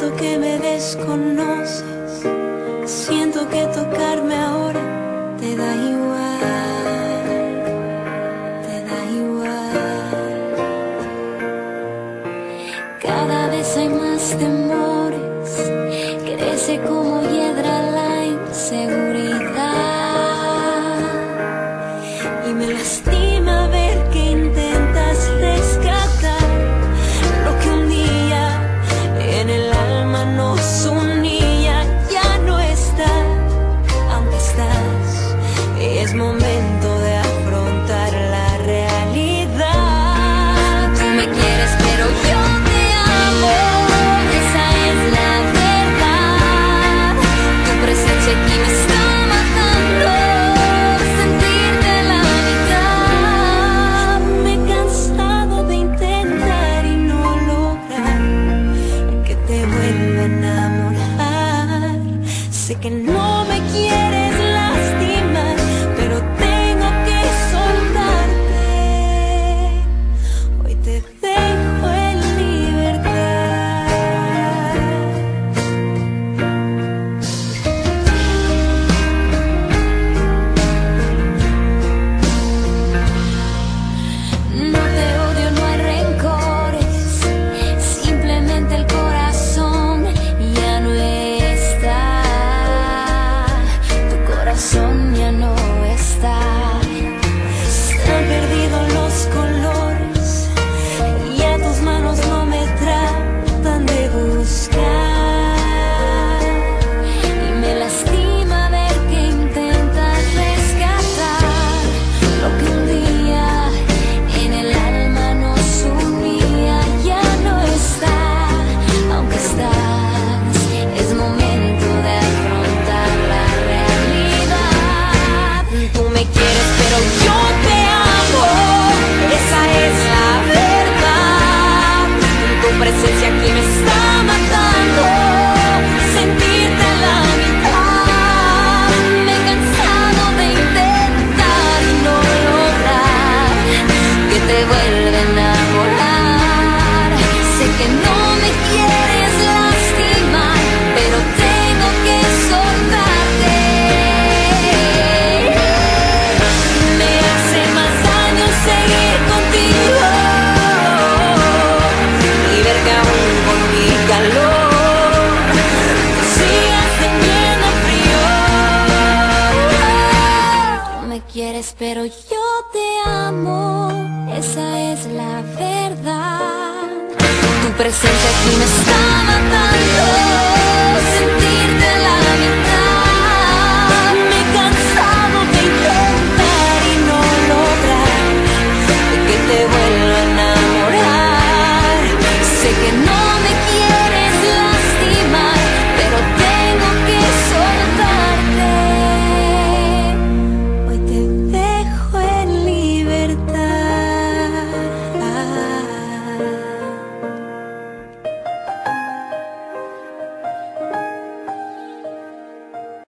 Siento que me desconoces, siento que tocarme ahora te da igual, te da igual. Cada vez hay más temores, crece como hiedra la inseguridad y me lastima. momentos. quieres, pero yo te amo. Esa es la verdad. Tu presencia aquí me está matando.